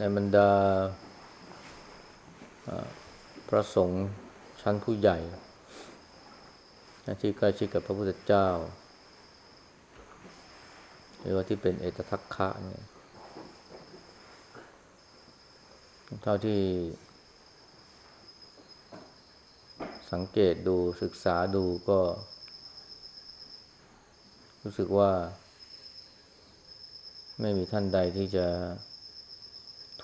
ในบรรดาพระสงฆ์ชั้นผู้ใหญ่ที่ใกล้ชิดกับพระพุทธเจ้า หรือว่าที่เป็นเอตทัคคะเนี่ยเท่าที่สังเกตดูศึกษาดูก็ รู้สึกว่า ไม่มีท่านใดที่จะ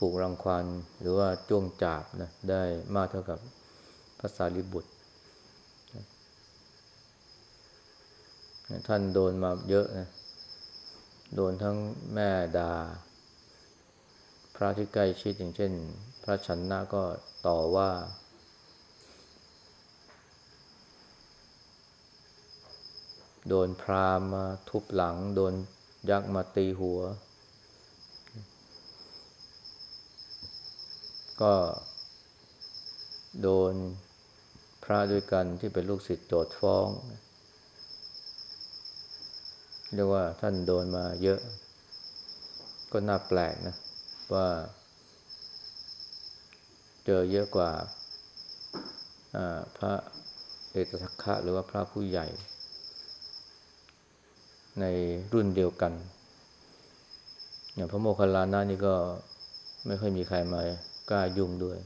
ถูกรังควานหรือว่าจ้วงจาบนะได้มากเท่ากับภาษาลิบุตร ท่านโดนมาเยอะนะโดนทั้งแม่ดา พระที่ใกล้ชิดอย่างเช่น พระชันนะก็ต่อว่า โดนพรามมาทุบหลัง โดนยักษ์มาตีหัว ก็โดนพระด้วยกันที่เป็นลูกศิษย์โจทฟ้อง เรียกว่าท่านโดนมาเยอะ ก็น่าแปลกนะ ว่า เจอเยอะกว่าพระเอกทัคคะหรือว่าพระผู้ใหญ่ ในรุ่นเดียวกัน อย่างพระโมคคัลลานะนี่ก็ไม่ค่อยมีใครมา กล้ายุ่งด้วย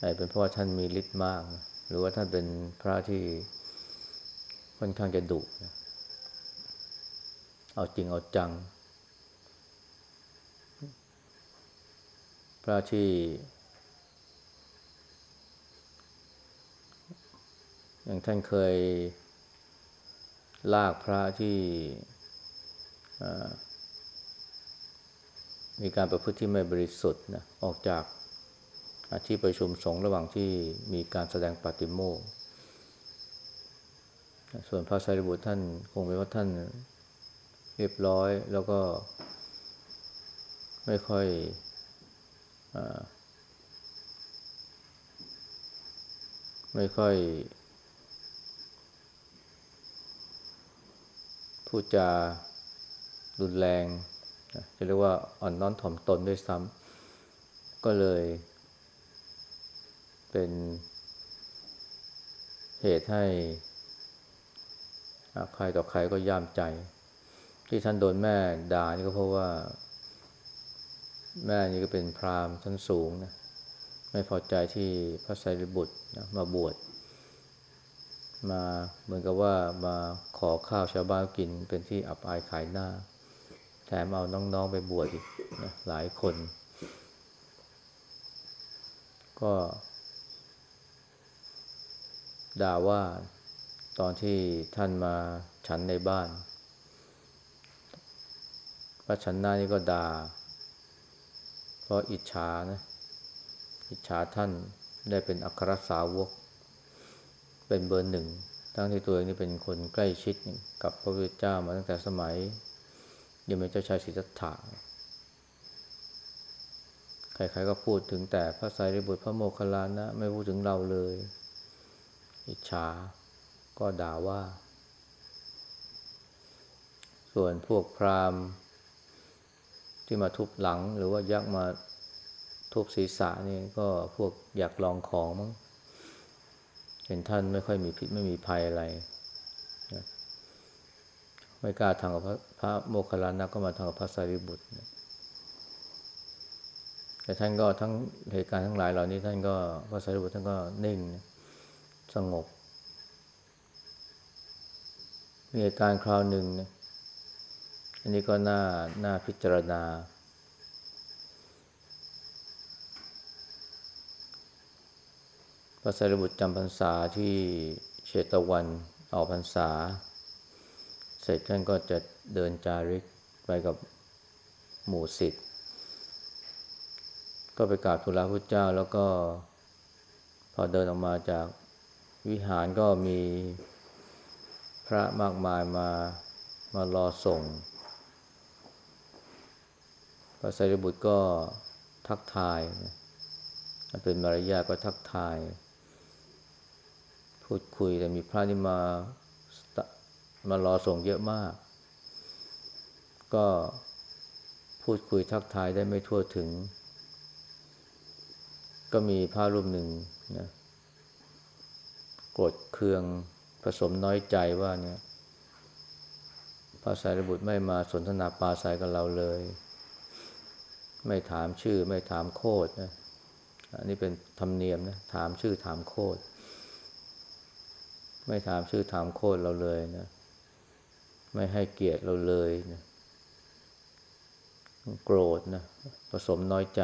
อาจเป็นเพราะว่าท่านมีฤทธิ์มากนะหรือว่าท่านเป็นพระที่ค่อนข้างจะดุนะเอาจริงเอาจัง พระที่ อย่างท่านเคยลากพระที่ มีการประพฤติที่ไม่บริสุทธิ์นะออกจากที่ประชุมสงฆ์ระหว่างที่มีการแสดงปฏิโมกส่วนพระไตรบุตรท่านคงเป็นว่าท่านเรียบร้อยแล้วก็ไม่ค่อยอไม่ค่อย พูดจารุนแรง จะเรียกว่าอ่อนน้อมถ่อมตนด้วยซ้ำก็เลย เป็นเหตุให้ใครต่อใครก็ย่ามใจ ที่ท่านโดนแม่ด่านี่ก็เพราะว่า แม่นี่ก็เป็นพราหมณ์ชั้นสูงนะไม่พอใจที่พระไตรบุตรนะมาบวชมาเหมือนกับว่ามาขอข้าวชาวบ้านกินเป็นที่อับอายขายหน้า แถมเอาน้องๆไปบวชอีกนะหลายคน ก็ด่าว่าตอนที่ท่านมาฉันในบ้านพระชันน้านี่ก็ด่าเพราะอิจฉานะอิจฉาท่านได้เป็นอัครสาวก เป็นเบอร์หนึ่งทั้งที่ตัวเองนี่เป็นคนใกล้ชิดกับพระพุทธเจ้ามาตั้งแต่สมัย ยังเป็นเจ้าชายสิทธัตถะใครๆก็พูดถึงแต่พระไตรปิฎกพระโมคคัลลานะ ไม่พูดถึงเราเลย อิจฉาก็ด่าว่า ส่วนพวกพราหมณ์ ที่มาทุบหลังหรือว่ายักมาทุบศีรษะนี่ก็พวกอยากลองของมั้งเห็นท่านไม่ค่อยมีพิษไม่มีภัยอะไร ไม่กล้าทางกับพระโมคคัลลานะก็มาทางกับพระสารีบุตรแต่ท่านก็ทั้งเหตุการณ์ทั้งหลายเหล่านี้ท่านก็พระสารีบุตรท่านก็นิ่งสงบมีเหตุการณ์คราวหนึ่งนี่ยอันนี้ก็น่าน่าพิจารณา พระสารีบุตรจำพรรษาที่เชตวันออกพรรษา เสร็จท่านก็จะเดินจาริกไปกับหมู่สิทธิ์ก็ไปกราบทูลพระเจ้าแล้วก็ พอเดินออกมาจากวิหารก็มีพระมากมายมามารอส่ง พระไตรบุตรก็ทักทายเป็นมารยาก็ทักทาย พูดคุยแต่มีพระนี่มา มารอส่งเยอะมาก ก็พูดคุยทักทายได้ไม่ทั่วถึง ก็มีพระรูปหนึ่งนะโกรธเคืองผสมน้อยใจว่าเนี่ยพระสารีบุตรไม่มาสนทนาปาศัยกับเราเลย ไม่ถามชื่อไม่ถามโคดนะอันนี้เป็นธรรมเนียมนะถามชื่อถามโคดไม่ถามชื่อถามโคดเราเลยนะ ไม่ให้เกียรติเราเลยนะโกรธนะผสมน้อยใจ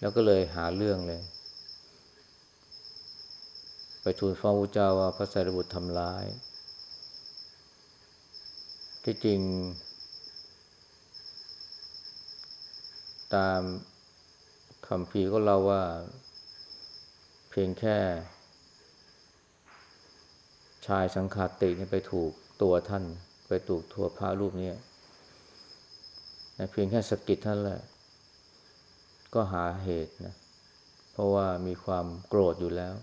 แล้วก็เลยหาเรื่องเลย ไปทูลฟ้องพระเจ้าว่าพระสารีบุตรทำร้าย ที่จริง ตามคำพีก็เล่าว่า เพียงแค่ ชายสังขาตินี่ไปถูก ตัวท่าน ไปถูกทั่วพระรูปนี้นะเพียงแค่สกิดท่านแหละ ก็หาเหตุนะ เพราะว่ามีความโกรธอยู่แล้ว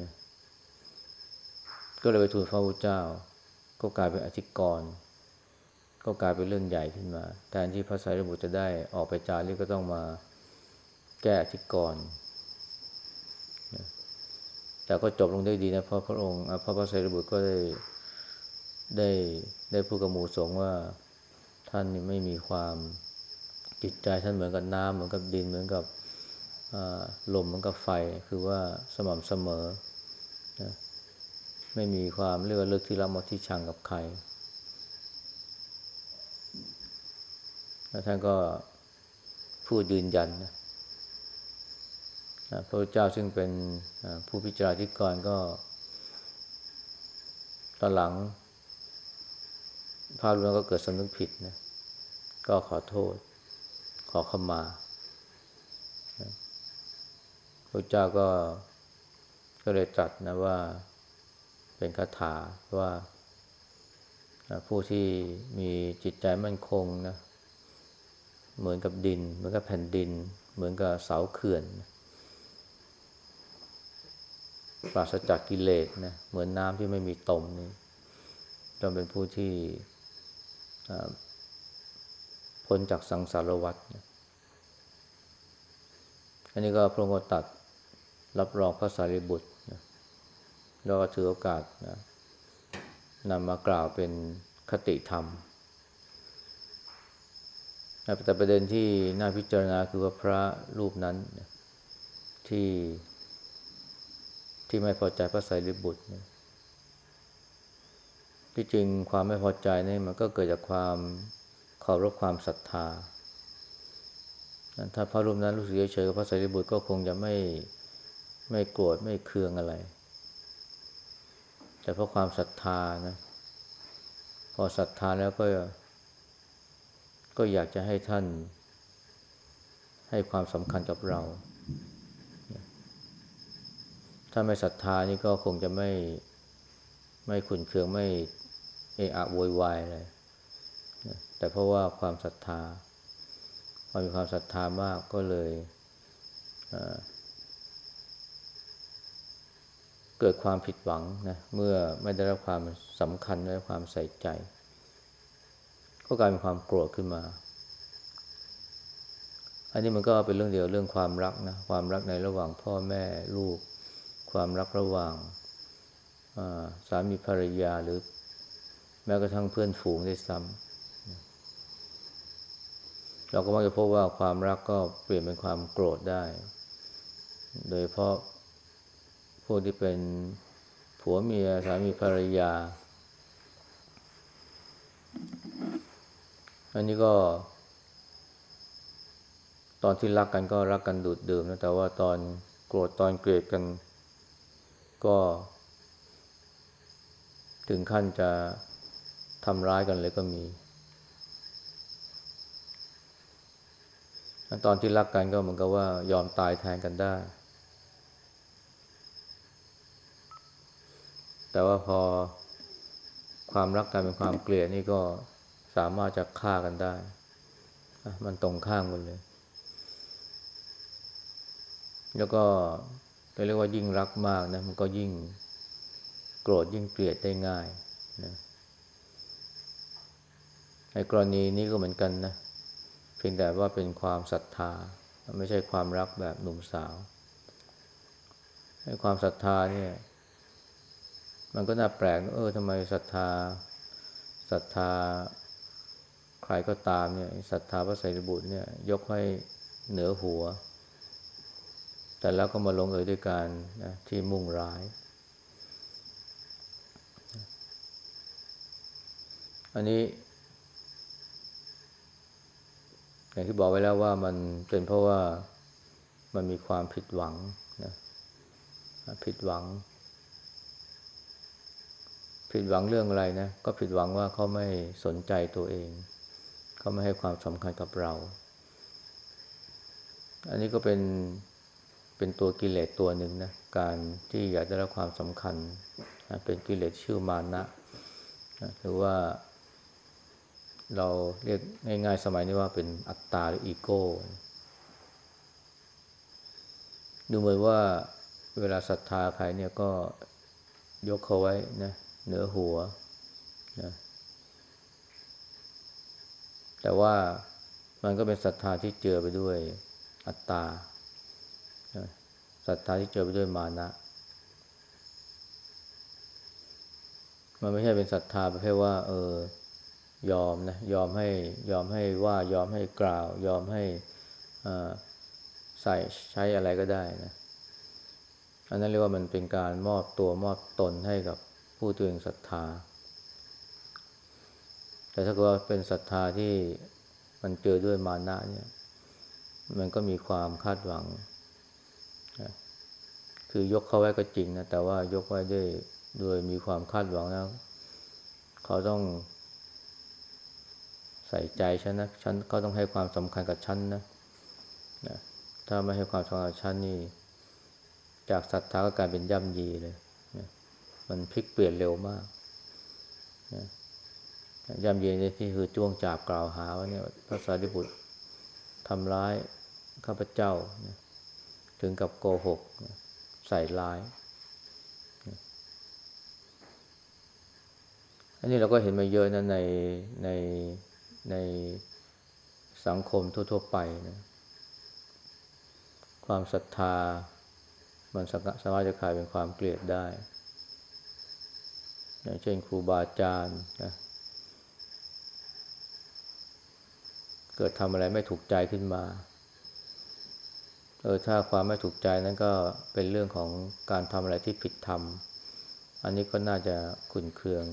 นะก็เลยไปทูลพระพุทธเจ้า ก็กลายเป็นอธิกรณ์ก็กลายเป็นเรื่องใหญ่ขึ้นมา แทนที่พระสารีบุตรจะได้ออกไปจารีก็ต้องมาแก้อธิกรณ์แต่ก็จบลงได้ดีนะเพราะพระองค์พระพระสารีบุตรก็ได้ ได้ได้พูดกับหมู่สงฆ์ว่าท่านไม่มีความจิตใจท่านเหมือนกับน้ำเหมือนกับดินเหมือนกับลมเหมือนกับไฟ คือว่าสม่ำเสมอนะไม่มีความเลือกเลือกที่รับมาที่ชังกับใครแล้วท่านก็พูดยืนยันนะพระเจ้าซึ่งเป็นผู้พิจารณาธิกรก็ตอนหลัง พระรูปนั้นก็เกิดสำนึกผิดนะ ก็ขอโทษ ขอขมาพระเจ้าก็ก็เลยตรัสนะว่าเป็นคาถาว่า ผู้ที่มีจิตใจมั่นคงนะ เหมือนกับดิน เหมือนกับแผ่นดิน เหมือนกับเสาเขื่อนปราศจากกิเลสนะเหมือนน้ำที่ไม่มีตมนี่จงเป็นผู้ที่ พ้นจากสังสารวัฏอันนี้ก็พระองค์ตัดรับรองพระสารีบุตรนะแล้วก็ถือโอกาสนะนำมากล่าวเป็นคติธรรมแต่ประเด็นที่น่าพิจารณาคือว่าพระรูปนั้นที่ที่ไม่พอใจพระสารีบุตรนะ ที่จริงความไม่พอใจนี่มันก็เกิดจากความเคารพความศรัทธา ถ้าพระรูปนั้นรู้สึกเฉยๆกับพระสารีบุตรก็คงจะไม่ไม่โกรธไม่เคืองอะไร แต่เพราะความศรัทธานะ พอศรัทธาแล้วก็ ก็อยากจะให้ท่าน ให้ความสำคัญกับเรา ถ้าไม่ศรัทธานี่ก็คงจะไม่ไม่ขุนเคืองไม่ เอะอะโวยวายเลยแต่เพราะว่าความศรัทธาพอมีความศรัทธามากก็เลยเเกิดความผิดหวังนะเมื่อไม่ได้รับความสำคัญไม่ได้ความใส่ใจ ก็กลายเป็นความโกรธขึ้นมา อันนี้มันก็เป็นเรื่องเดียวเรื่องความรักนะความรักในระหว่างพ่อแม่ลูก ความรักระหว่างสามีภรรยาหรือ แม้กระทั่งเพื่อนฝูงได้ซ้ำเราก็มักจะพบว่าความรักก็เปลี่ยนเป็นความโกรธได้ โดยเพราะพวกที่เป็นผัวเมียสามีภรรยา อันนี้ก็ ตอนที่รักกันก็รักกันดูดดื่มนะแต่ว่าตอนโกรธตอนเกลียดกันก็ ถึงขั้นจะ ทำร้ายกันเลยก็มี ตอนที่รักกันก็เหมือนกับว่ายอมตายแทนกันได้ แต่ว่าพอความรักกันเป็นความเกลียดนี่ก็สามารถจะฆ่ากันได้ มันตรงข้างกันเลย แล้วก็เรียกว่ายิ่งรักมากนะ มันก็ยิ่งโกรธยิ่งเกลียดได้ง่ายนะ ในกรณีนี้ก็เหมือนกันนะ เพียงแต่ว่าเป็นความศรัทธา ไม่ใช่ความรักแบบหนุ่มสาวให้ความศรัทธาเนี่ย มันก็น่าแปลก เออทำไมศรัทธาศรัทธาใครก็ตามเนี่ยศรัทธาพระไตรบุตรเนี่ย ยกให้เหนือหัว แต่แล้วก็มาลงเอยด้วยการนะที่มุ่งร้ายอันนี้ อย่างที่บอกไว้แล้วว่ามันเป็นเพราะว่ามันมีความผิดหวังนะผิดหวัง ผิดหวังเรื่องอะไรนะ ก็ผิดหวังว่าเขาไม่สนใจตัวเอง เขาไม่ให้ความสำคัญกับเรา อันนี้ก็เป็นเป็นตัวกิเลสตัวหนึ่งนะ การที่อยากได้รับความสำคัญ เป็นกิเลสชื่อมานะหรือว่า เราเรียกง่ายๆ สมัยนี้ว่าเป็นอัตตาหรืออีโก้ ดูเหมือนว่าเวลาศรัทธาใครเนี่ยก็ยกเขาไว้นะเหนือหัวนะแต่ว่ามันก็เป็นศรัทธาที่เจือไปด้วยอัตตาศรัทธาที่เจือไปด้วยมานะ มันไม่ใช่เป็นศรัทธาประเภทว่า เออ ยอมนะยอมให้ยอมให้ว่ายอมให้กล่าว ยอมให้ใส่ใช้อะไรก็ได้นะอันนั้นเรียกว่ามันเป็นการมอบตัวมอบตนให้กับผู้ตัวเองศรัทธา แต่ถ้าเกิดว่าเป็นศรัทธาที่มันเจอด้วยมานะเนี่ย มันก็มีความคาดหวัง คือยกเขาไว้ก็จริงนะ แต่ว่ายกไว้ด้วยโดยมีความคาดหวังนะเขาต้อง ใส่ใจฉันนะฉันเขาต้องให้ความสำคัญกับฉันนะนะถ้าไม่ให้ความสำคัญกับฉันนี่ จากศรัทธาก็กลายเป็นย่ำยีเลยนะมันพลิกเปลี่ยนเร็วมากนะย่ำยีนี่ที่คือจ้วงจับกล่าวหาว่าเนี่ยพระสารีบุตรทำร้ายข้าพเจ้านะถึงกับโกหกนะใส่ร้ายอันนี้เราก็เห็นมาเยอะนะในใน ในสังคมทั่ว ๆ ไปนะความศรัทธา มันสามารถจะกลายเป็นความเกลียดได้ อย่างเช่นครูบาอาจารย์นะเกิดทำอะไรไม่ถูกใจขึ้นมา เออถ้าความไม่ถูกใจนั้นก็เป็นเรื่องของการทำอะไรที่ผิดธรรม อันนี้ก็น่าจะขุนเคือง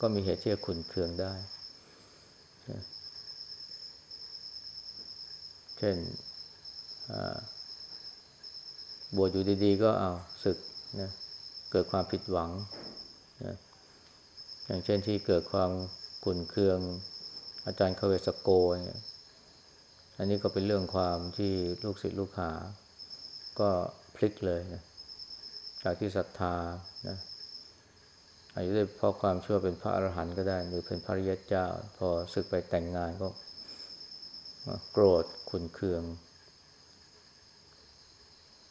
ก็มีเหตุที่จะขุนเคืองได้ เช่นบวชอยู่ดีๆ ก็เอาศึกนะเกิดความผิดหวังนะอย่างเช่นที่เกิดความขุ่นเคือง อาจารย์เคเวสโกเนี่ยอันนี้ก็เป็นเรื่องความที่ลูกศิษย์ลูกหา ก็พลิกเลยนะจากที่ศรัทธานะ อาจจะได้เพราะความชั่วเป็นพระอรหันต์ก็ได้ หรือเป็นพระริยเจ้า พอศึกไปแต่งงานก็โกรธขุนเคือง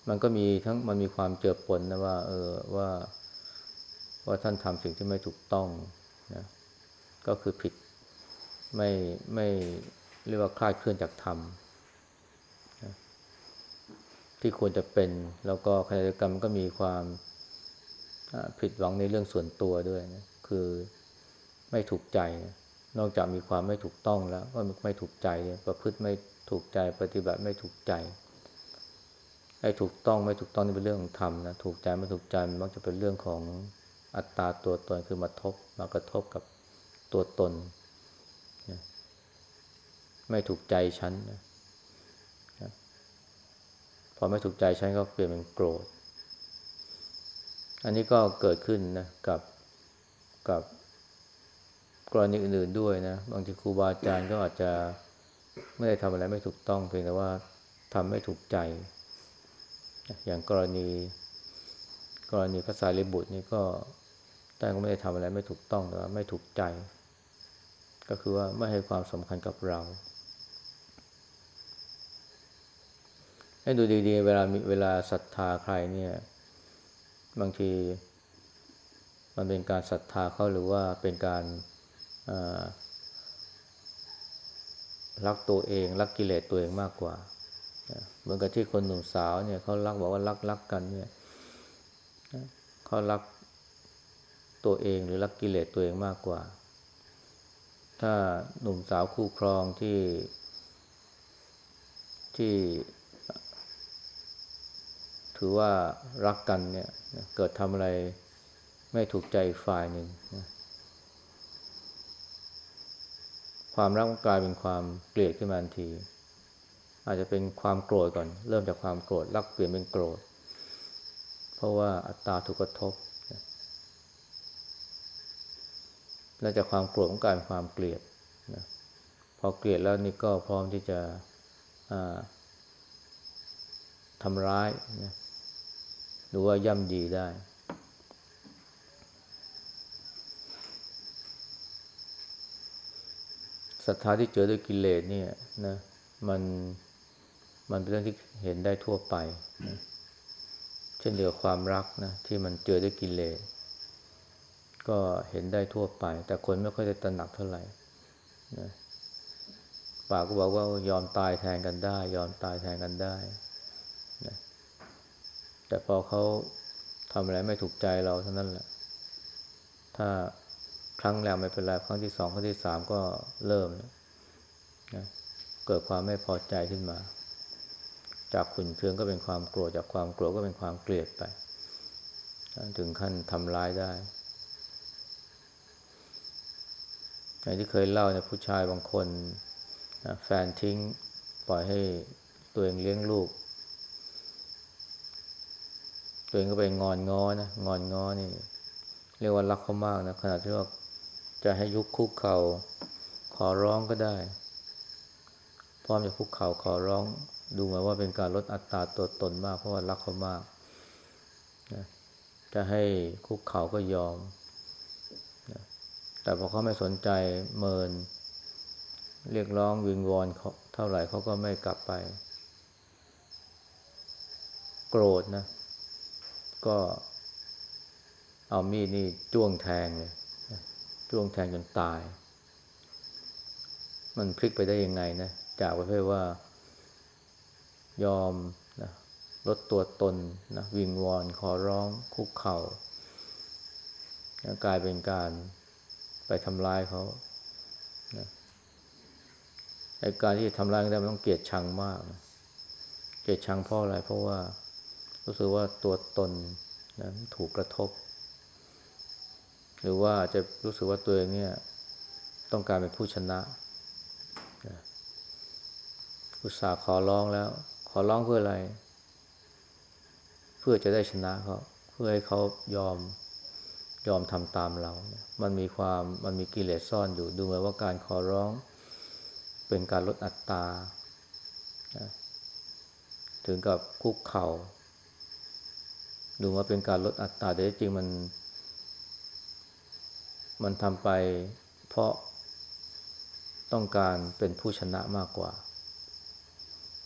มันก็มีทั้งมันมีความเจือปนนะว่า เออว่าว่าท่านทำสิ่งที่ไม่ถูกต้องนะก็คือผิดไม่ไม่เรียกว่าคลาดเคลื่อนจากธรรมที่ควรจะเป็น แล้วก็ขณะเดียวกันมันก็มีความ ผิดหวังในเรื่องส่วนตัวด้วยนะคือไม่ถูกใจนะนอกจากมีความไม่ถูกต้องแล้ว ก็ไม่ถูกใจประพฤติไม่ถูกใจปฏิบัติไม่ถูกใจไอ้ถูกต้องไม่ถูกต้องนี่เป็นเรื่องของธรรมนะถูกใจไม่ถูกใจมันมักจะเป็นเรื่องของอัตตาตัวตนคือมาทบมากระทบกับตัวตนนะไม่ถูกใจฉันนะนะพอไม่ถูกใจฉันก็เปลี่ยนเป็นโกรธ อันนี้ก็เกิดขึ้นนะกับกับกรณีอื่นๆด้วยนะบางทีครูบาอาจารย์ก็อาจจะไม่ได้ทำอะไรไม่ถูกต้องเพียงแต่ว่าทำไม่ถูกใจ อย่างกรณี กรณีพระสารีบุตรนี่ก็ท่านก็ไม่ได้ทำอะไรไม่ถูกต้องแต่ว่าไม่ถูกใจ ก็คือว่าไม่ให้ความสำคัญกับเรา ให้ดูดีๆ เวลามีเวลาศรัทธาใครเนี่ย บางที มันเป็นการศรัทธาเขาหรือว่าเป็นการรักตัวเองรักกิเลสตัวเองมากกว่าเหมือนกับที่คนหนุ่มสาวเนี่ยเขารักบอกว่ารักรักกันเนี่ยเขารักตัวเองหรือรักกิเลสตัวเองมากกว่า ถ้าหนุ่มสาวคู่ครองที่ที่ ถือว่ารักกันเนี่ยเกิดทำอะไรไม่ถูกใจฝ่ายหนึ่งนะความรักกลายเป็นความเกลียดขึ้นมาทันที อาจจะเป็นความโกรธก่อน เริ่มจากความโกรธรักเปลี่ยนเป็นโกรธ เพราะว่าอัตตาถูกกระทบแล้วจากความโกรธของการความเกลียดนะพอเกลียดแล้วนี่ก็พร้อมที่จะทำร้ายนะ รือว่าย่ำดีได้ ศรัทธาที่เจอด้วยกิเลสเนี่ยนะมันมันเป็นเรื่องที่เห็นได้ทั่วไปนะเช่นเดียวความรักนะที่มันเจอด้วยกิเลสก็เห็นได้ทั่วไป แต่คนไม่ค่อยได้ตระหนักเท่าไหร่นะปากก็บอกว่ายอมตายแทนกันได้ ยอมตายแทนกันได้นะ แต่พอเขาทำอะไรไม่ถูกใจเราเท่านั้นแหละ ถ้าครั้งแรกไม่เป็นไรครั้งที่สองครั้งที่สามก็เริ่มนะเกิดความไม่พอใจขึ้นมา จากขุนเคืองก็เป็นความโกรธจากความโกรธก็เป็นความเกลียดไป ถึงขั้นทำร้ายได้อย่างที่เคยเล่าเนี่ยผู้ชายบางคนแฟนทิ้ง ปล่อยให้ตัวเองเลี้ยงลูก ตัวเองก็ไปงอนง้อนะงอนง้อนี่ เรียกว่ารักเขามากนะขนาดที่ว่าจะให้ยุกคุกเขา่าขอร้องก็ได้ พร้อมจะคุกเข่าขอร้อง ดูเหมือนว่าเป็นการลดอัตราตัวตนมากเพราะว่ารักเขามากนะจะให้คุกเข่าก็ยอมนะแต่พอเขาไม่สนใจเมิน เรียกร้องวิงวอนเขาเท่าไหร่เขาก็ไม่กลับไป โกรธนะ ก็เอามีดนี่จ้วงแทงเลยจ้วงแทงจนตาย มันพลิกไปได้ยังไงนะ จากประเภทว่า ยอมนะลดตัวตนนะวิงวอนขอร้องคุกเขา่ากลายเป็นการไปทำลายเขานะไอการที่ทำลายกันได้มันต้องเกลียดชังมากนะเกลียดชังเพราะอะไรเพราะว่า รู้สึกว่าตัวตนนะถูกกระทบ หรือว่าจะรู้สึกว่าตัวเองเนี่ย ต้องการเป็นผู้ชนะอุตส่าห์ขอร้องแล้ว ขอร้องเพื่ออะไร เพื่อจะได้ชนะเขาเพื่อให้เขายอมยอมทำตามเรา มันมีความมันมีกิเลสซ่อนอยู่ ดูเหมือนว่าการขอร้องเป็นการลดอัตตาถึงกับคุกเขา่า ดูว่าเป็นการลดอัตตาแต่จริงมัน มันทำไปเพราะต้องการเป็นผู้ชนะมากกว่า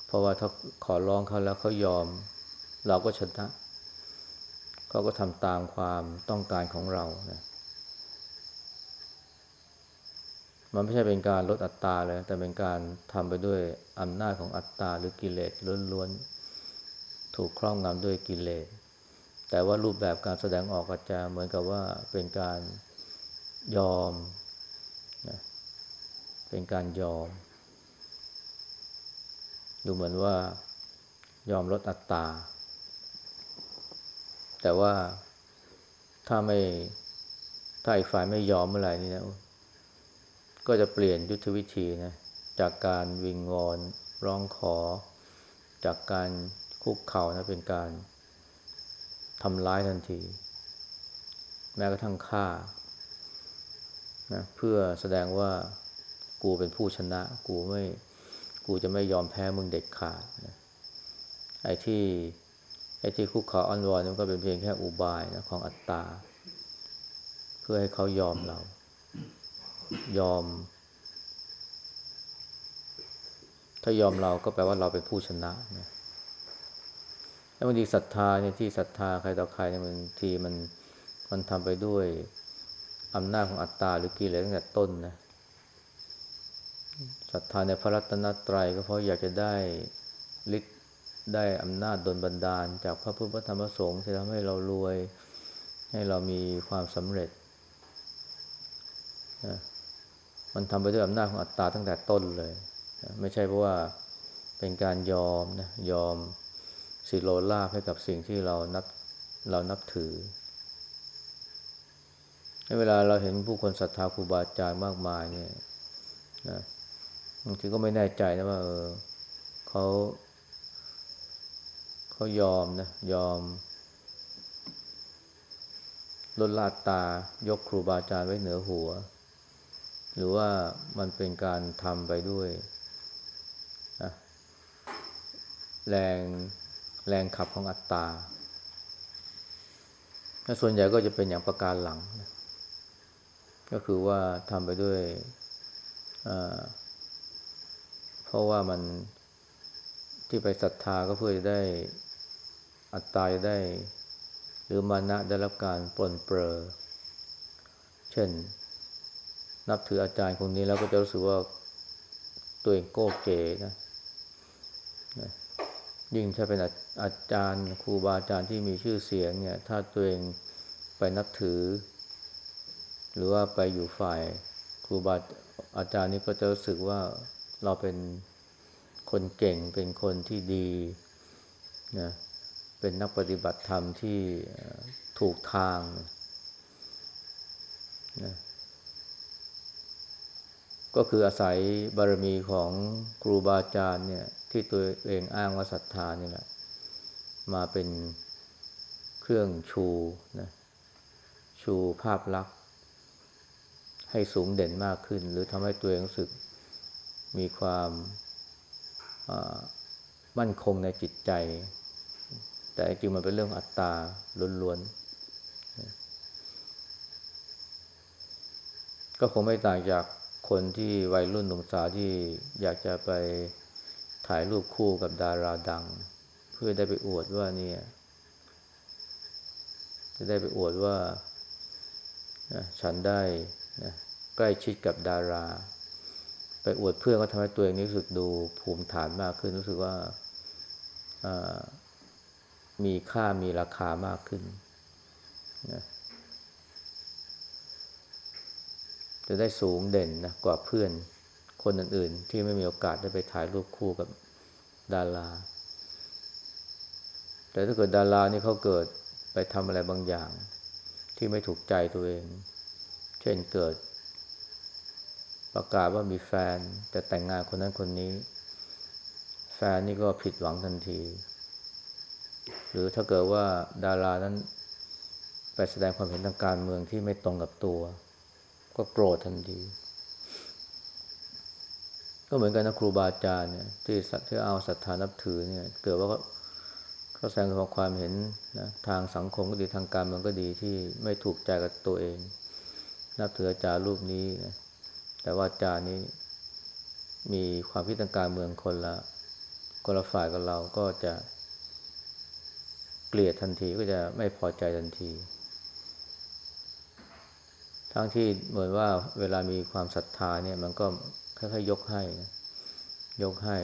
เพราะว่าถ้าขอร้องเขาแล้วเขายอม เราก็ชนะเขาก็ทำตามความต้องการของเรานะมันไม่ใช่เป็นการลดอัตตาเลย แต่เป็นการทำไปด้วยอำนาจของอัตตาหรือกิเลสล้วนๆ ถูกครอบงำด้วยกิเลส แต่ว่ารูปแบบการแสดงออกอาจจะเหมือนกับว่าเป็นการยอมนะเป็นการยอม ดูเหมือนว่ายอมลดอัตตา แต่ว่าถ้าไม่ถ้าอีกฝ่ายไม่ยอมเมื่อไหร่นี่นะก็จะเปลี่ยนยุทธวิธีนะจากการวิงวอนร้องขอ จากการคุกเข่านะเป็นการ ทำร้ายทันที แม้กระทั่งฆ่านะเพื่อแสดงว่ากูเป็นผู้ชนะ กูไม่กูจะไม่ยอมแพ้มึงเด็ดขาดนะไอ้ที่ไอ้ที่คุกเขาอ้อนวอนมันก็เป็นเพียงแค่อุบายนะของอัตตา เพื่อให้เขายอมเรา ยอม ถ้ายอมเราก็แปลว่าเราเป็นผู้ชนะนะ แล้วบางทีศรัทธาเนี่ยที่ศรัทธาใครต่อใครเนี่ยมันทีมันมันทำไปด้วยอำนาจของอัตตาหรือกิเลสตั้งแต่ต้นนะศรัทธาในพระรัตนตรัยก็เพราะอยากจะได้ฤทธิ์ได้อำนาจดลบันดาล จากพระพุทธธรรมสงฆ์ที่ทำให้เรารวย ให้เรามีความสำเร็จนะมันทำไปด้วยอำนาจของอัตตาตั้งแต่ต้นเลยนะไม่ใช่เพราะว่าเป็นการยอมนะยอม สิโลลาภให้กับสิ่งที่เรานับเรานับถือเวลาเราเห็นผู้คนศรัทธาครูบาอาจารย์มากมายเนี่ยนะบางทีก็ไม่แน่ใจนะว่าเออเขาเขายอมนะยอมลดลาดตายกครูบาอาจารย์ไว้เหนือหัว หรือว่ามันเป็นการทำไปด้วยนะแรง แรงขับของอัตตาส่วนใหญ่ก็จะเป็นอย่างประการหลัง ก็คือว่าทำไปด้วย เพราะว่ามันที่ไปศรัทธาก็เพื่อจะได้อัตตาได้ หรือมานะได้รับการปลนเปลอเช่น นับถืออาจารย์คนนี้แล้วก็จะรู้สึกว่าตัวเองโก้เก๋นะ ยิ่งถ้าเป็นอาจารย์ครูบาอาจารย์ที่มีชื่อเสียงเนี่ย ถ้าตัวเองไปนับถือ หรือว่าไปอยู่ฝ่ายครูบาอาจารย์นี่ก็จะรู้สึกว่าเราเป็นคนเก่งเป็นคนที่ดีนะเป็นนักปฏิบัติธรรมที่ถูกทางนะก็คืออาศัยบารมีของครูบาอาจารย์เนี่ย ที่ตัวเองอ้างว่าศรัทธานี่แหละ มาเป็นเครื่องชูนะชูภาพลักษณ์ ให้สูงเด่นมากขึ้น หรือทำให้ตัวเองรู้สึกมีความมั่นคงในจิตใจ แต่จริงมันเป็นเรื่องอัตตาล้วนๆ ก็คงไม่ต่างจากคนที่วัยรุ่นหนุ่มสาวที่อยากจะไป ถ่ายรูปคู่กับดาราดัง เพื่อได้ไปอวดว่าเนี่ย จะได้ไปอวดว่าฉันได้นะใกล้ชิดกับดารา ไปอวดเพื่อนก็ทำให้ตัวเองรู้สึกดูภูมิฐานมากขึ้นรู้สึกว่ามีค่ามีราคามากขึ้นนะจะได้สูงเด่นนะกว่าเพื่อน คนอื่นๆ ที่ไม่มีโอกาสได้ไปถ่ายรูปคู่กับดารา แต่ถ้าเกิดดารานี่เขาเกิดไปทำอะไรบางอย่าง ที่ไม่ถูกใจตัวเอง เช่นเกิด ประกาศว่ามีแฟนจะแต่งงานคนนั้นคนนี้ แฟนนี่ก็ผิดหวังทันที หรือถ้าเกิดว่าดารานั้นไปแสดงความเห็นทางการเมืองที่ไม่ตรงกับตัว ก็โกรธทันที ก็เหมือนกันนะครูบาอาจารย์เนี่ยที่ที่เอาศรัทธานับถือเนี่ย เกิดว่าเขาแสดงความเห็นนะทางสังคมก็ดีทางการเมืองก็ดีที่ไม่ถูกใจกับตัวเอง นับถืออาจารย์รูปนี้นะแต่ว่าอาจารย์นี้มีความคิดทางการเมืองคนละคนละฝ่ายกับเราก็จะเกลียดทันทีก็จะไม่พอใจทันที ทั้งที่เหมือนว่าเวลามีความศรัทธาเนี่ยมันก็ ค่อยๆยกให้นะยกให้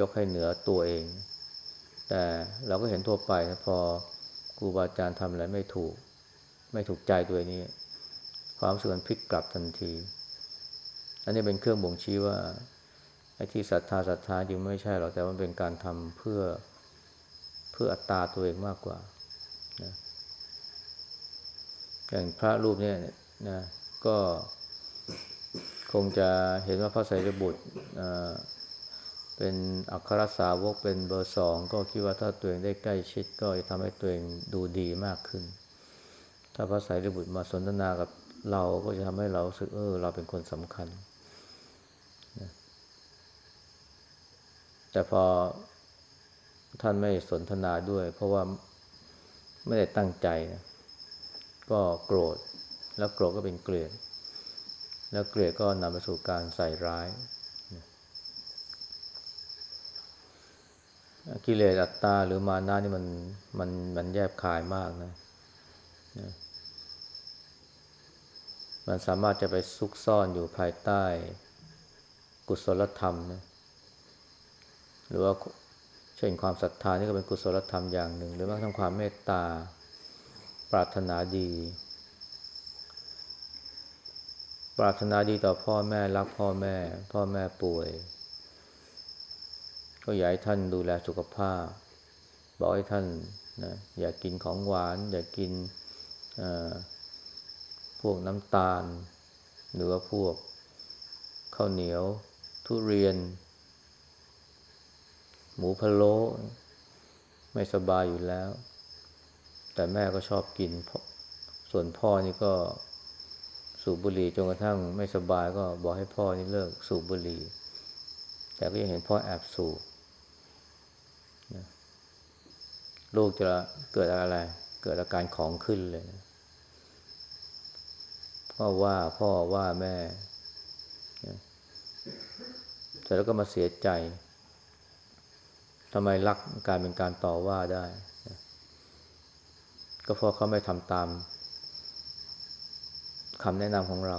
ยกให้เหนือตัวเอง แต่เราก็เห็นทั่วไปนะพอครูบาอาจารย์ทำอะไรไม่ถูก ไม่ถูกใจตัวนี้ ความสึกมันพลิกกลับทันที อันนี้เป็นเครื่องบ่งชี้ว่าไอ้ที่ศรัทธาศรัทธาจริงไม่ใช่หรอกแต่มันเป็นการทำเพื่อเพื่ออัตตาตัวเองมากกว่านะอย่างพระรูปเนี่ยนะ ก็คงจะเห็นว่าพระไตรบุตรเป็นอัครสาวกเป็นเบอร์สองก็คิดว่าถ้าตัวเองได้ใกล้ชิด ก็จะทำให้ตัวเองดูดีมากขึ้น ถ้าพระไตรบุตรมาสนทนากับเราก็จะทำให้เราสึกเออเราเป็นคนสำคัญ แต่พอท่านไม่สนทนาด้วย เพราะว่าไม่ได้ตั้งใจ ก็โกรธ แล้วโกรธก็เป็นเกลียด แล้วเกลียดก็นำไปสู่การใส่ร้าย กิเลสอัตตาหรือมานะนี่มันมันมันแยบคายมากนะ มันสามารถจะไปซุกซ่อนอยู่ภายใต้กุศลธรรมนะหรือว่าเช่นความศรัทธานี่ก็เป็นกุศลธรรมอย่างหนึ่ง หรือแม้กระทั่งความเมตตา ปรารถนาดี ปรารถนาดีต่อพ่อแม่รักพ่อแม่ พ่อแม่ป่วย ก็อยากให้ท่านดูแลสุขภาพ บอกให้ท่านนะอย่ากกินของหวาน อย่ากกินพวกน้ำตาล หรือว่าพวกข้าวเหนียว ทุเรียน หมูพะโล้ไม่สบายอยู่แล้ว แต่แม่ก็ชอบกิน ส่วนพ่อนี่ก็ สูบบุหรี่จนกระทั่งไม่สบายก็บอกให้พ่อนี่เลิกสูบบุหรี่ แต่ก็ยังเห็นพ่อแอบสูบลูกจะเกิดอะไร เกิดอาการของขึ้นเลยพ่อว่าพ่อว่าแม่เสร็จแล้วก็มาเสียใจทำไมรักกายเป็นการต่อว่าได้ ก็เพราะเขาไม่ทำตาม คำแนะนำของเรา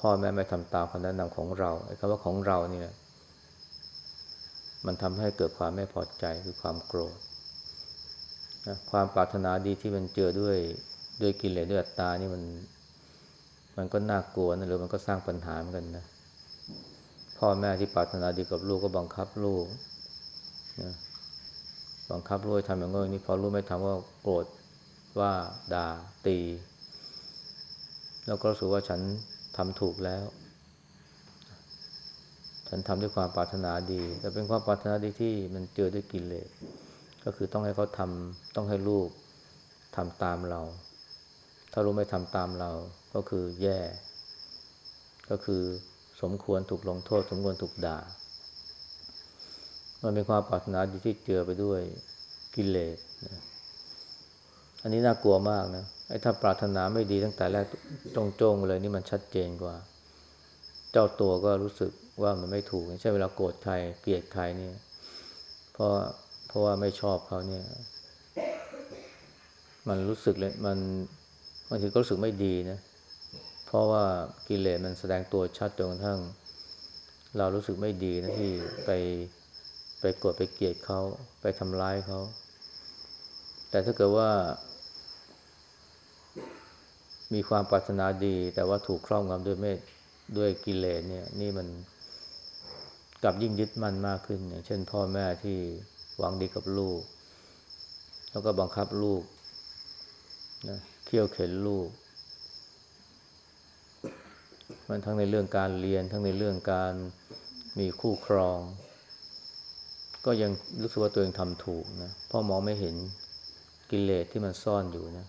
พ่อแม่ไม่ทำตามคำแนะนำของเราไอ้คำว่าของเราเนี่ย มันทำให้เกิดความไม่พอใจคือความโกรธนะความปรารถนาดีที่มันเจอด้วยด้วยกิเลสด้วยอัตตานี่มัน มันก็น่ากลัวนะหรือมันก็สร้างปัญหาเหมือนกันนะพ่อแม่ที่ปรารถนาดีกับลูกก็บังคับลูกนะบังคับรู้ให้ทำอย่างนี้พอรู้ไม่ทำว่าโกรธว่าด่าตี แล้วก็รู้สึกว่าฉันทำถูกแล้ว ฉันทำด้วยความปรารถนาดี แต่เป็นความปรารถนาดีที่มันเจอด้วยกิเลสก็คือต้องให้เขาทำต้องให้ลูกทำตามเรา ถ้ารู้ไม่ทำตามเราก็คือแย่ ก็คือสมควรถูกลงโทษ สมควรถูกด่า มันเป็นความปรารถนาดีที่เจือไปด้วยกิเลสนะ อันนี้น่ากลัวมากนะไอ้ถ้าปรารถนาไม่ดีตั้งแต่แรกตรงๆเลยนี่มันชัดเจนกว่า เจ้าตัวก็รู้สึกว่ามันไม่ถูกใช่เวลาโกรธใครเกลียดใครเนี่ยเพราะเพราะว่าไม่ชอบเขาเนี่ย มันรู้สึกเลยมันบางทีก็รู้สึกไม่ดีนะเพราะว่ากิเลสมันแสดงตัวชัดจนกระทั่ง เรารู้สึกไม่ดีนะที่ไปไปโกดไปเกลียดเขาไปทำร้ายเขาแต่ถ้าเกิดว่า มีความปรารถนาดี แต่ว่าถูกครอบงำด้วยเมตด้วยกิเลสเนี่ย นี่มันกลับยิ่งยึดมั่นมากขึ้น อย่างเช่น พ่อแม่ที่หวังดีกับลูก แล้วก็บังคับลูกนะเคี่ยวเข็นลูก มันทั้งในเรื่องการเรียนทั้งในเรื่องการมีคู่ครอง ก็ยังรู้สึกว่าตัวเองทำถูกนะเพราะมองไม่เห็นกิเลสที่มันซ่อนอยู่นะ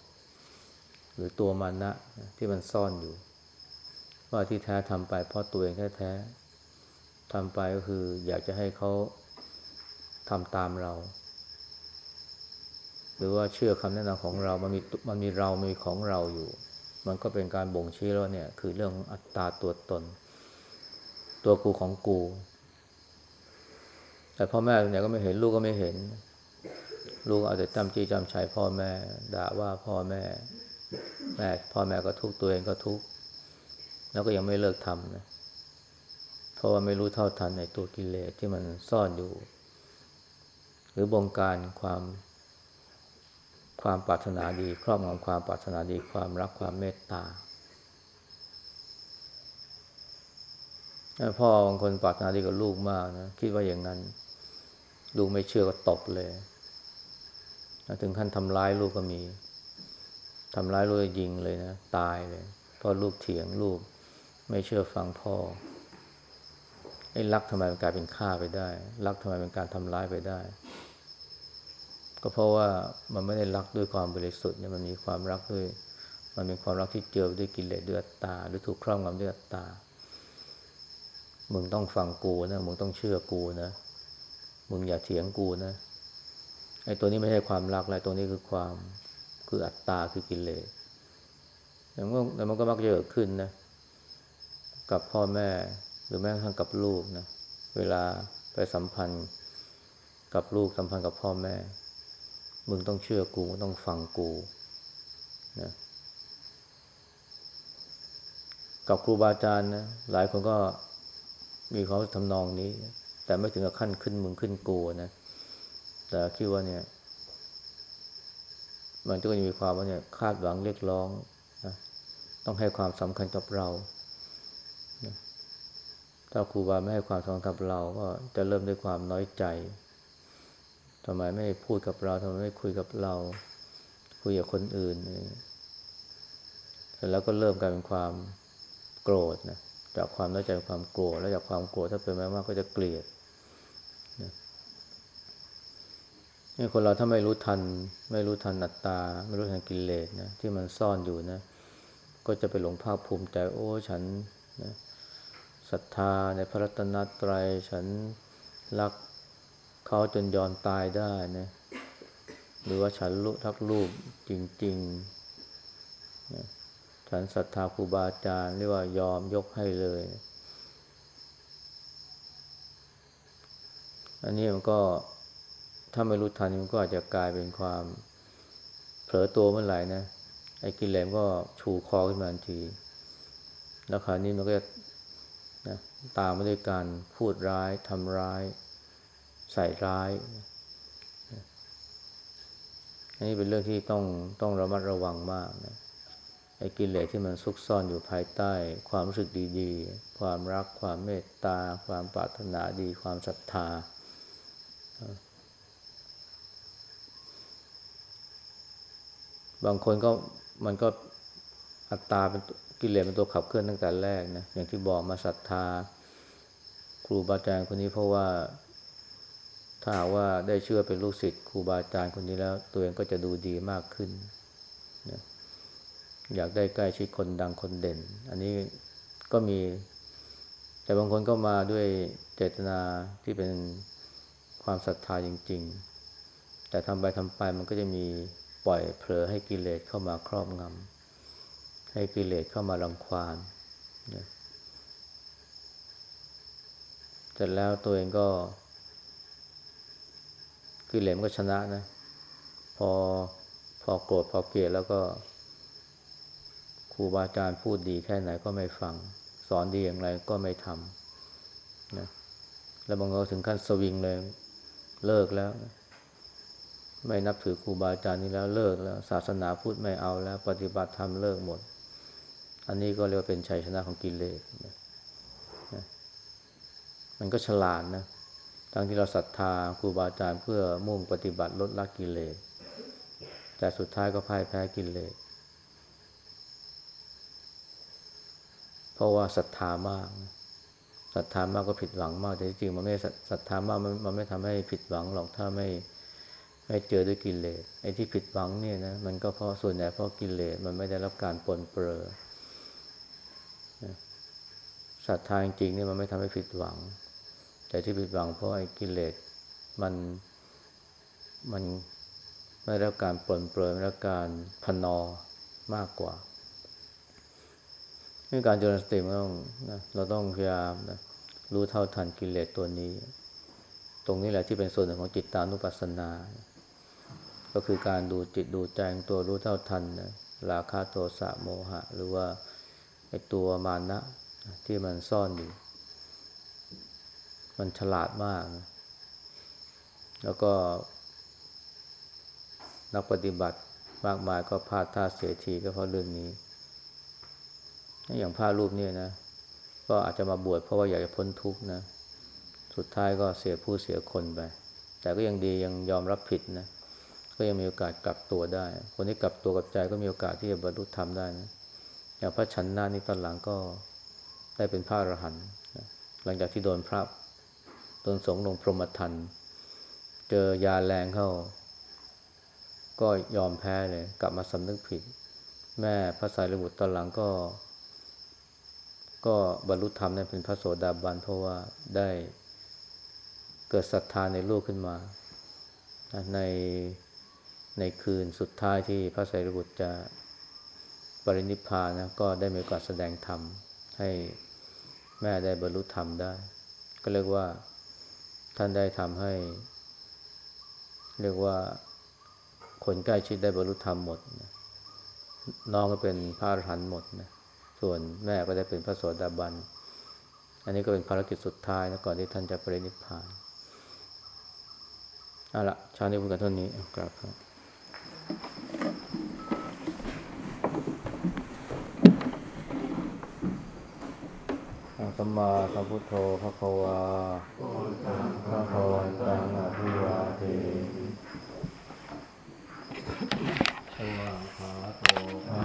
หรือตัวมันนะที่มันซ่อนอยู่ ว่าที่แท้ทำไปเพราะตัวเองแท้ๆทำไปก็คืออยากจะให้เขาทำตามเรา หรือว่าเชื่อคำแนะนำของเรา มันมีมันมีเรา มีของเราอยู่ มันก็เป็นการบ่งชี้แล้วเนี่ย คือเรื่องอัตตาตัวตน ตัวกูของกู แต่พ่อแม่เนี่ยก็ไม่เห็นลูกก็ไม่เห็น ลูกเอาแต่จำจีจำชัยพ่อแม่ ด่าว่าพ่อแม่ แม่พ่อแม่ก็ทุกตัวเองก็ทุกแล้วก็ยังไม่เลิกทำนะเพราะว่าไม่รู้เท่าทันในตัวกิเลสที่มันซ่อนอยู่ หรือบงการความความปรารถนาดีครอบงำความปรารถนาดีความรักความเมตตาพ่อบางคนปรารถนาดีกับลูกมากนะคิดว่าอย่างนั้น ลูกไม่เชื่อก็ตบเลย ถึงขั้นทำร้ายลูกก็มี ทำร้ายลูกยิงเลยนะ ตายเลยเพราะลูกเถียงลูก ไม่เชื่อฟังพ่อไอ้รักทำไมมันกลายเป็นฆ่าไปได้ รักทำไมเป็นการทำร้ายไปได้ ก็เพราะว่ามันไม่ได้รักด้วยความบริสุทธิ์เนี่ยมันมีความรักด้วย มันเป็นความรักที่เจอด้วยกิเลสด้วยตาหรือถูกครอบงำด้วยตามึงต้องฟังกูนะมึงต้องเชื่อกูนะมึงอย่าเถียงกูนะไอ้ตัวนี้ไม่ใช่ความรักแล้วตัวนี้คือความ คืออัตตาคือกิเลสแล้วมันแล้วมันก็มักจะเกิดขึ้นนะ กับพ่อแม่หรือแม้กระทั่งกับลูกนะ เวลาไปสัมพันธ์ กับลูกสัมพันธ์กับพ่อแม่ มึงต้องเชื่อกูต้องฟังกูนะกับครูบาอาจารย์นะหลายคนก็มีความทำนองนี้ แต่ไม่ถึงกับขั้นขึ้นมึงขึ้นกูนะแต่คิดว่าเนี่ย มันก็จะมีความว่าเนี่ยคาดหวังเรียกร้องนะต้องให้ความสำคัญกับเรานะถ้าครูบาไม่ให้ความสำคัญกับเราก็จะเริ่มด้วยความน้อยใจทำไมไม่พูดกับเราทำไมไม่คุยกับเรา คุยกับคนอื่นเสร็จแล้วก็เริ่มกลายเป็นความโกรธนะจากความน้อยใจความโกรธแล้วจากความโกรธถ้าเป็นมากๆก็จะเกลียด นี่คนเราถ้าไม่รู้ทัน ไม่รู้ทันอัตตา ไม่รู้ทันกิเลสนะที่มันซ่อนอยู่นะ ก็จะไปหลงภาคภูมิใจโอ้ฉันนะศรัทธาในพระรัตนตรัยฉันรักเขาจนยอมตายได้นะหรือว่าฉันรู้ทักรูปจริงๆนะฉันศรัทธาครูบาอาจารย์เรียกว่ายอมยกให้เลย อันนี้มันก็ ถ้าไม่รู้ทันมันก็อาจจะกลายเป็นความเผลอตัวเมื่อไหร่นะไอ้กิเลสก็ชูคอขึ้นมาทันที แล้วคราวนี้มันก็จะนะตามมาด้วยการพูดร้ายทำร้าย ใส่ร้ายอันนี้เป็นเรื่องที่ต้องต้องระมัดระวังมากนะไอ้กิเลสที่มันซุกซ่อนอยู่ภายใต้ ความรู้สึกดีๆ ความรักความเมตตา ความปรารถนาดี ความศรัทธา บางคนก็มันก็อัตตาเป็นกิเลสเป็นตัวขับเคลื่อนตั้งแต่แรกนะอย่างที่บอกมาศรัทธา ครูบาอาจารย์คนนี้เพราะว่า ถ้าว่าได้เชื่อเป็นลูกศิษย์ครูบาอาจารย์คนนี้แล้ว ตัวเองก็จะดูดีมากขึ้นนะอยากได้ใกล้ชิดคนดังคนเด่น อันนี้ก็มี แต่บางคนก็มาด้วยเจตนาที่เป็นความศรัทธาจริง ๆ แต่ทำไปทำไปมันก็จะมี ปล่อยเผลอให้กิเลสเข้ามาครอบงำให้กิเลสเข้ามารังควานนะเสร็จแล้วตัวเองก็ กิเลสก็ชนะนะ พอพอโกรธพอเกลียดแล้วก็ครูบาอาจารย์พูดดีแค่ไหนก็ไม่ฟัง สอนดีอย่างไรก็ไม่ทำนะแล้วบางคนถึงขั้นสวิงเลยเลิกแล้ว ไม่นับถือครูบาอาจารย์นี้แล้วเลิกแล้ว ศาสนาพูดไม่เอาแล้ว ปฏิบัติธรรมเลิกหมด อันนี้ก็เรียกว่าเป็นชัยชนะของกิเลสนะมันก็ฉลาดนะทั้งที่เราศรัทธาครูบาอาจารย์เพื่อมุ่งปฏิบัติลดละกิเลส แต่สุดท้ายก็พ่ายแพ้กิเลส เพราะว่าศรัทธามาก ศรัทธามากก็ผิดหวังมาก แต่จริงมันไม่ศรัทธามากมันมันไม่ทำให้ผิดหวังหรอก ถ้าไม่ ไม่เจอด้วยกิเลสไอ้ที่ผิดหวังเนี่ยนะมันก็เพราะส่วนใหญ่เพราะกิเลสมันไม่ได้รับการปนเปื้อศรัทธาจริงๆเนี่ยมันไม่ทำให้ผิดหวัง แต่ที่ผิดหวังเพราะไอ้กิเลสมันมันไม่ได้รับการปนเปื้อไม่ได้รับการพนอมากกว่านี่การเจริญสติมันต้องนะเราต้องพยายามนะรู้เท่าทันกิเลสตัวนี้ ตรงนี้แหละที่เป็นส่วนหนึ่งของจิตตานุปัสสนา ก็คือการดูจิตดูใจตัวรู้เท่าทันนะราคะโทสะโมหะ หรือว่าไอตัวมานะที่มันซ่อนอยู่ มันฉลาดมากนะแล้วก็ นักปฏิบัติมากมายก็พลาดท่าเสียทีก็เพราะเรื่องนี้ อย่างผ้ารูปเนี่ยนะ ก็อาจจะมาบวชเพราะว่าอยากจะพ้นทุกข์นะ สุดท้ายก็เสียผู้เสียคนไป แต่ก็ยังดียังยอมรับผิดนะ ก็ยังมีโอกาสกลับตัวได้ คนที่กลับตัวกับใจก็มีโอกาสที่จะบรรลุธรรมได้นะอย่างพระชันนานี่ตอนหลังก็ได้เป็นพระอรหันต์หลังจากที่โดนพระโดนสงลงพรหมทันเจอยาแรงเข้า ก็ยอมแพ้เลย กลับมาสำนึกผิด แม่พระสายระบุตรตอนหลังก็ ก็บรรลุธรรมนั้นเป็นพระโสดาบันเพราะว่าได้เกิดศรัทธาในลูกขึ้นมา ใน ในคืนสุดท้ายที่พระไตรบุตรจะปรินิพพานนะก็ได้มีโอกาสแสดงธรรม ให้แม่ได้บรรลุธรรมได้ ก็เรียกว่าท่านได้ทำให้ เรียกว่าคนใกล้ชิดได้บรรลุธรรมหมดน้องก็เป็นพระอรหันต์หมดนะส่วนแม่ก็ได้เป็นพระโสดาบัน อันนี้ก็เป็นภารกิจสุดท้ายนะก่อนที่ท่านจะปรินิพพานเอาละช้านี้พูดกันเท่านี้กราบครับ สัมมาสัมพุทโธพระควาพระควันตังอภิวาเทสวาขาโตอะ